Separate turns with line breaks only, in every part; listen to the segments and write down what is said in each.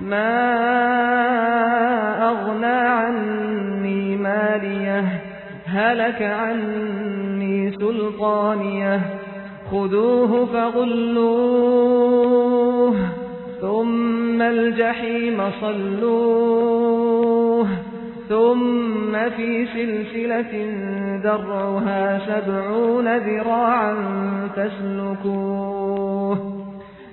ما أغنى عني ماليه هلك عني سلطانيه خذوه فغلوه ثم الجحيم صلوه ثم في سلسلة درعها سبعون ذراعا فاسلكوه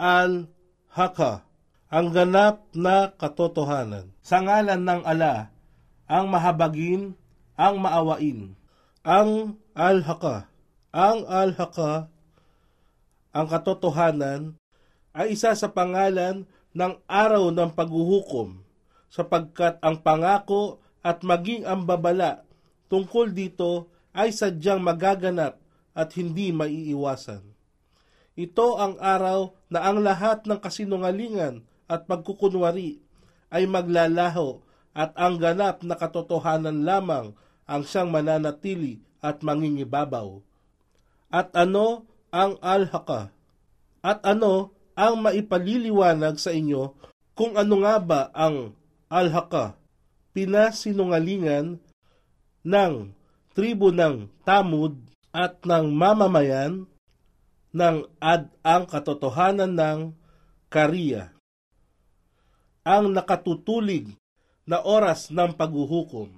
Al-Haka, ang ganap na katotohanan. Sa ngalan ng ala, ang mahabagin, ang maawain. Ang Al-Haka, ang Al-Haka, ang katotohanan, ay isa sa pangalan ng araw ng paghuhukom, sapagkat ang pangako at maging ang babala tungkol dito ay sadyang magaganap at hindi maiiwasan. Ito ang araw na ang lahat ng kasinungalingan at pagkukunwari ay maglalaho at ang ganap na katotohanan lamang ang siyang mananatili at mangingibabaw. At ano ang alhaka? At ano ang maipaliliwanag sa inyo kung ano nga ba ang alhaka? Pinasinungalingan ng tribo ng Tamud at ng mamamayan ng ad ang katotohanan ng kariya. Ang nakatutulig na oras ng paghuhukom.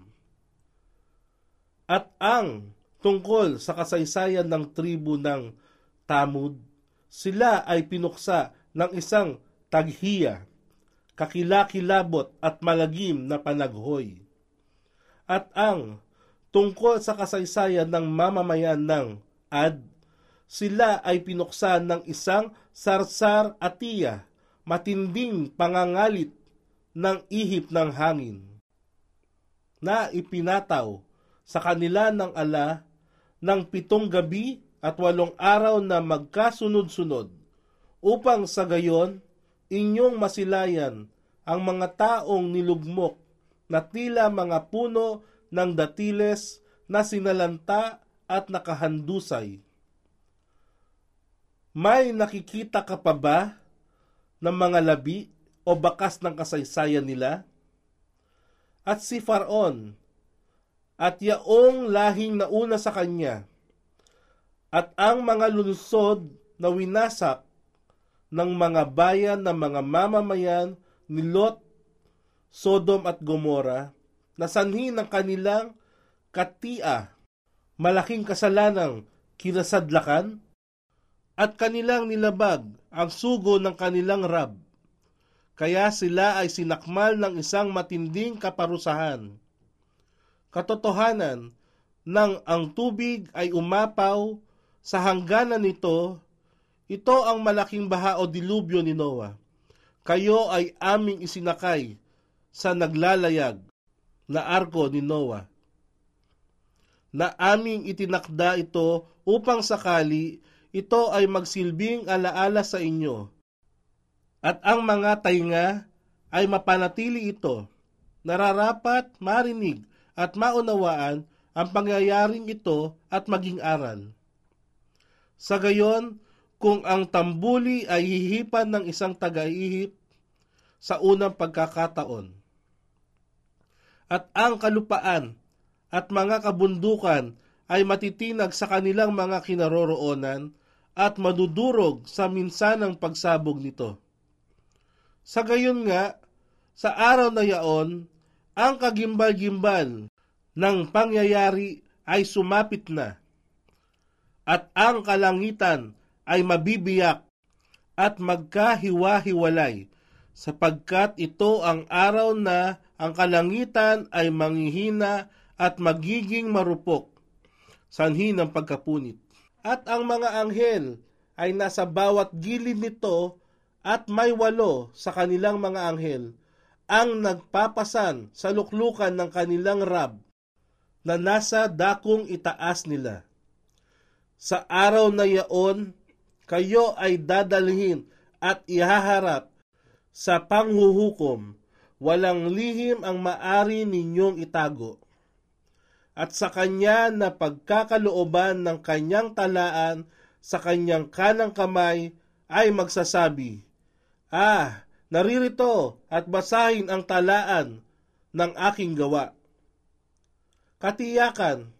At ang tungkol sa kasaysayan ng tribu ng Tamud, sila ay pinuksa ng isang taghiya, kakilakilabot at malagim na panaghoy. At ang tungkol sa kasaysayan ng mamamayan ng Ad, sila ay pinuksan ng isang sarsar atiya, matinding pangangalit ng ihip ng hangin, na ipinataw sa kanila ng ala ng pitong gabi at walong araw na magkasunod-sunod, upang sa gayon inyong masilayan ang mga taong nilugmok na tila mga puno ng datiles na sinalanta at nakahandusay. May nakikita ka pa ba ng mga labi o bakas ng kasaysayan nila? At si Faraon at yaong lahing nauna sa kanya at ang mga lungsod na winasak ng mga bayan ng mga mamamayan ni Lot, Sodom at Gomora na sanhi ng kanilang katia, malaking kasalanang kinasadlakan at kanilang nilabag ang sugo ng kanilang rab. Kaya sila ay sinakmal ng isang matinding kaparusahan. Katotohanan nang ang tubig ay umapaw sa hangganan nito, ito ang malaking baha o dilubyo ni Noah. Kayo ay aming isinakay sa naglalayag na arko ni Noah. Na aming itinakda ito upang sakali ito ay magsilbing alaala sa inyo. At ang mga tainga ay mapanatili ito. Nararapat marinig at maunawaan ang pangyayaring ito at maging aral. Sa gayon, kung ang tambuli ay hihipan ng isang tagaihip sa unang pagkakataon, at ang kalupaan at mga kabundukan ay matitinag sa kanilang mga kinaroroonan at madudurog sa minsanang pagsabog nito. Sa gayon nga, sa araw na yaon, ang kagimbal-gimbal ng pangyayari ay sumapit na at ang kalangitan ay mabibiyak at magkahiwa-hiwalay sapagkat ito ang araw na ang kalangitan ay manghihina at magiging marupok sanhi ng pagkapunit. At ang mga anghel ay nasa bawat gilid nito at may walo sa kanilang mga anghel ang nagpapasan sa luklukan ng kanilang rab na nasa dakong itaas nila sa araw na yaon, kayo ay dadalhin at ihaharap sa panghuhukom. Walang lihim ang maari ninyong itago. At sa kanya na pagkakalooban ng kanyang talaan sa kanyang kanang kamay ay magsasabi, Ah, naririto at basahin ang talaan ng aking gawa. Katiyakan,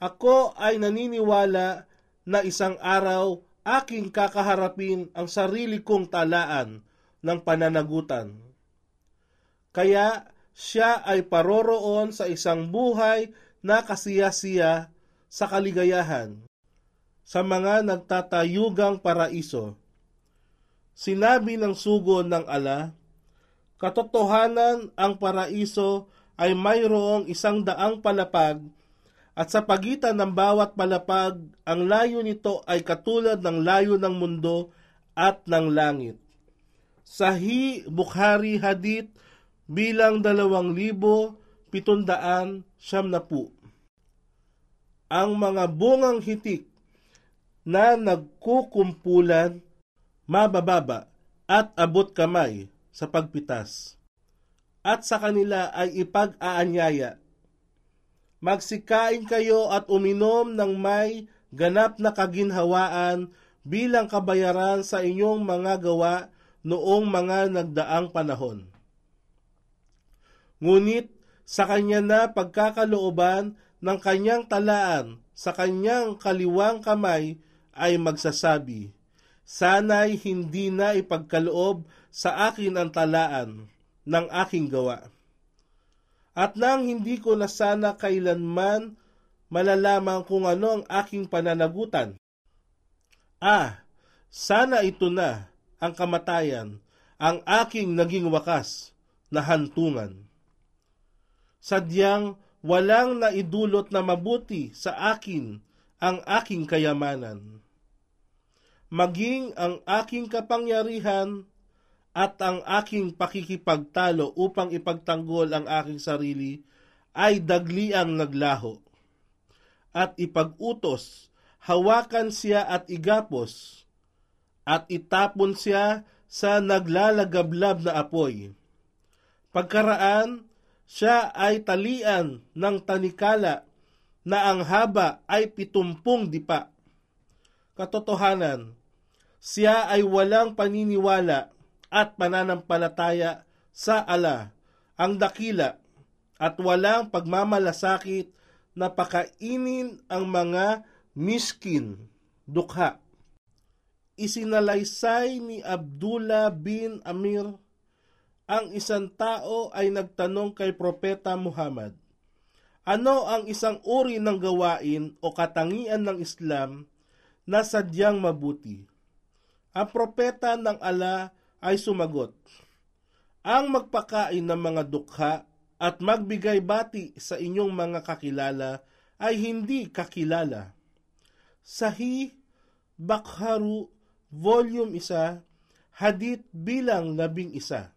ako ay naniniwala na isang araw aking kakaharapin ang sarili kong talaan ng pananagutan. Kaya siya ay paroroon sa isang buhay na kasiyasiya sa kaligayahan sa mga nagtatayugang paraiso. Sinabi ng sugo ng ala, katotohanan ang paraiso ay mayroong isang daang palapag at sa pagitan ng bawat palapag, ang layo nito ay katulad ng layo ng mundo at ng langit. Sahi Bukhari Hadith bilang dalawang libo pitundaan siyam na po. Ang mga bungang hitik na nagkukumpulan, mabababa at abot kamay sa pagpitas. At sa kanila ay ipag-aanyaya Magsikain kayo at uminom ng may ganap na kaginhawaan bilang kabayaran sa inyong mga gawa noong mga nagdaang panahon. Ngunit sa kanya na pagkakalooban ng kanyang talaan sa kanyang kaliwang kamay ay magsasabi, Sana'y hindi na ipagkaloob sa akin ang talaan ng aking gawa. At nang hindi ko na sana kailanman malalaman kung ano ang aking pananagutan. Ah, sana ito na ang kamatayan, ang aking naging wakas na hantungan. Sadyang walang naidulot na mabuti sa akin ang aking kayamanan. Maging ang aking kapangyarihan at ang aking pakikipagtalo upang ipagtanggol ang aking sarili ay dagliang naglaho. At ipag-utos, hawakan siya at igapos, at itapon siya sa naglalagablab na apoy. Pagkaraan, siya ay talian ng tanikala na ang haba ay pitumpung dipa. Katotohanan, siya ay walang paniniwala at pananampalataya sa ala, ang dakila, at walang pagmamalasakit na pakainin ang mga miskin, dukha. Isinalaysay ni Abdullah bin Amir ang isang tao ay nagtanong kay Propeta Muhammad, ano ang isang uri ng gawain o katangian ng Islam na sadyang mabuti? Ang propeta ng ala ay sumagot, Ang magpakain ng mga dukha at magbigay bati sa inyong mga kakilala ay hindi kakilala. Sahi Bakharu, Volume 1, Hadith bilang labing isa.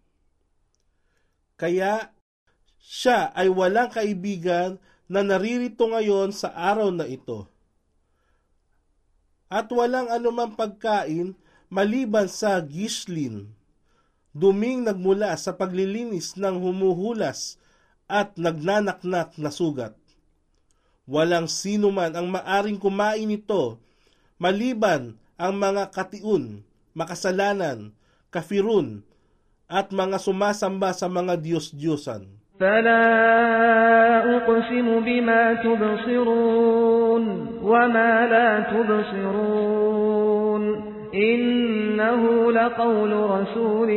Kaya siya ay walang kaibigan na naririto ngayon sa araw na ito. At walang anumang pagkain maliban sa gislin, duming nagmula sa paglilinis ng humuhulas at nagnanaknak na sugat. Walang sino man ang maaring kumain nito maliban ang mga katiun, makasalanan, kafirun, at mga sumasamba sa mga Diyos-Diyosan.
فلا أقسم بما تبصرون وما لا تبصرون إنه لقول رسول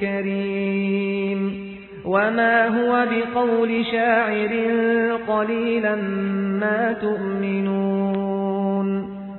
كريم وما هو بقول شاعر قليلا ما تؤمنون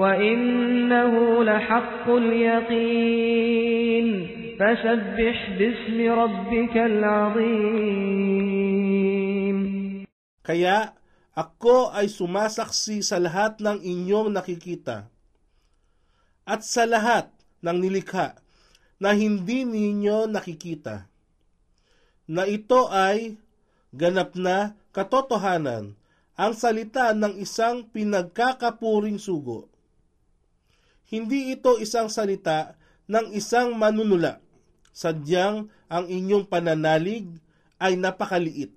وإنه لحق اليقين فسبح باسم ربك العظيم
Kaya ako ay sumasaksi sa lahat ng inyong nakikita at sa lahat ng nilikha na hindi ninyo nakikita, na ito ay ganap na katotohanan ang salita ng isang pinagkakapuring sugo. Hindi ito isang salita ng isang manunula, sadyang ang inyong pananalig ay napakaliit.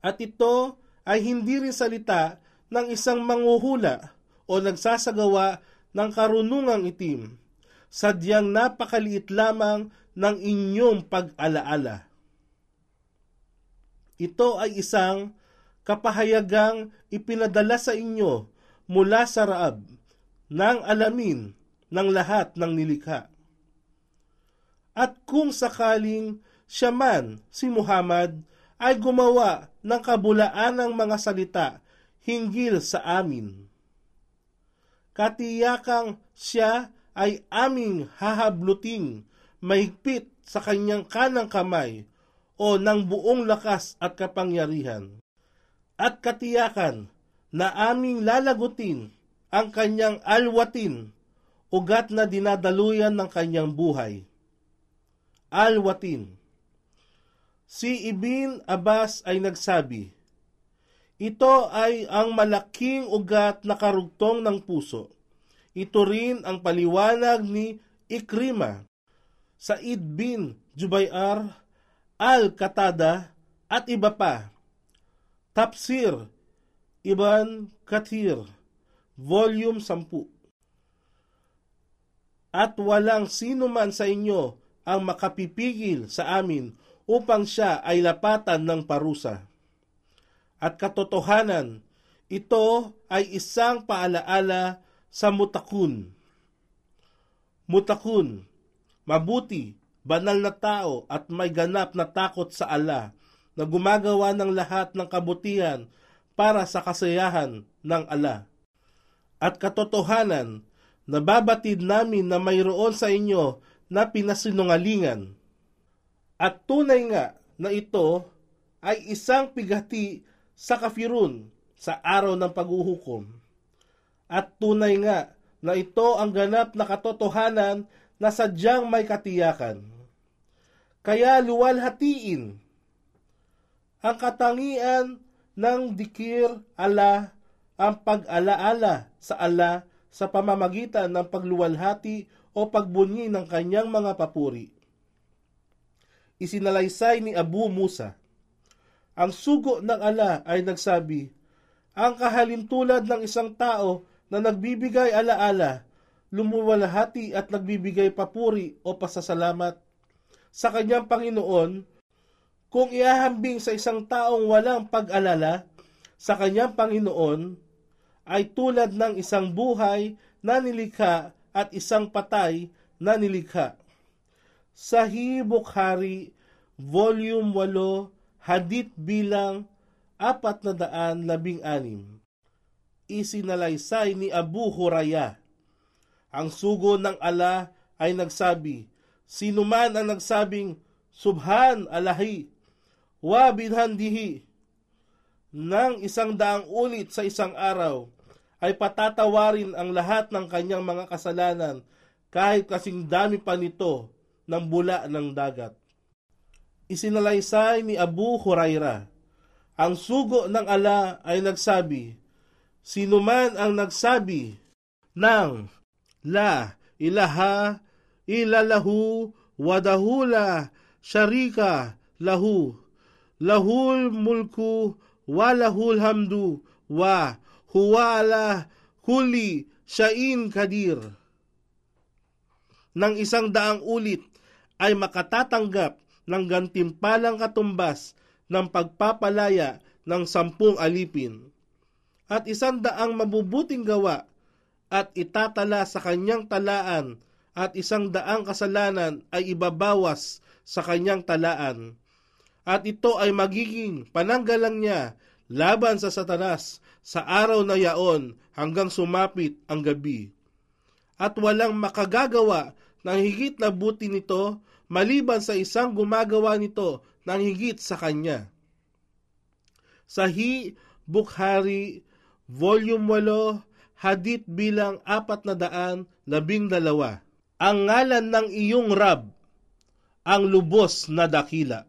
At ito ay hindi rin salita ng isang manguhula o nagsasagawa ng karunungang itim, sadyang napakaliit lamang ng inyong pag-alaala. Ito ay isang kapahayagang ipinadala sa inyo mula sa Raab ng alamin ng lahat ng nilikha. At kung sakaling siya man, si Muhammad, ay gumawa ng kabulaan ng mga salita hinggil sa amin. Katiyakang siya ay aming hahabluting mahigpit sa kanyang kanang kamay o ng buong lakas at kapangyarihan. At katiyakan na aming lalagutin ang kanyang alwatin, ugat na dinadaluyan ng kanyang buhay. Alwatin. Si Ibn Abbas ay nagsabi, Ito ay ang malaking ugat na karugtong ng puso. Ito rin ang paliwanag ni Ikrima, Said bin Jubayar, Al-Katada at iba pa. Tafsir Ibn Kathir, Volume 10 At walang sino man sa inyo ang makapipigil sa amin upang siya ay lapatan ng parusa. At katotohanan, ito ay isang paalaala sa mutakun. Mutakun, mabuti, banal na tao at may ganap na takot sa ala na gumagawa ng lahat ng kabutihan para sa kasayahan ng ala. At katotohanan, nababatid namin na mayroon sa inyo na pinasinungalingan. At tunay nga na ito ay isang pigati sa kafirun sa araw ng paghuhukom. At tunay nga na ito ang ganap na katotohanan na sadyang may katiyakan. Kaya luwalhatiin ang katangian ng dikir ala ang pag-alaala sa ala sa pamamagitan ng pagluwalhati o pagbunyi ng kanyang mga papuri. Isinalaysay ni Abu Musa. Ang sugo ng ala ay nagsabi, ang kahalintulad ng isang tao na nagbibigay alaala, lumuwalhati at nagbibigay papuri o pasasalamat sa kanyang Panginoon, kung iahambing sa isang taong walang pag-alala sa kanyang Panginoon, ay tulad ng isang buhay na nilikha at isang patay na nilikha. Sahih Bukhari, Volume 8, Hadith bilang 416. Isinalaysay ni Abu Huraya. Ang sugo ng ala ay nagsabi, Sino man ang nagsabing, Subhan Alahi, wa bidhandihi, ng isang daang ulit sa isang araw, ay patatawarin ang lahat ng kanyang mga kasalanan kahit kasing dami pa nito ng bula ng dagat. Isinalaysay ni Abu Huraira, ang sugo ng ala ay nagsabi, Sino man ang nagsabi ng La ilaha ilalahu wadahula syarika lahu lahul mulku wa lahul hamdu wa huwa ala kulli sya'in kadir. Nang isang daang ulit ay makatatanggap ng gantimpalang katumbas ng pagpapalaya ng sampung alipin at isang daang mabubuting gawa at itatala sa kanyang talaan at isang daang kasalanan ay ibabawas sa kanyang talaan. At ito ay magiging pananggalang niya laban sa satanas sa araw na yaon hanggang sumapit ang gabi. At walang makagagawa ng higit na buti nito maliban sa isang gumagawa nito ng higit sa kanya. Sahi Bukhari Volume 8, Hadith bilang apat na daan labing dalawa. Ang ngalan ng iyong Rab, ang lubos na dakila.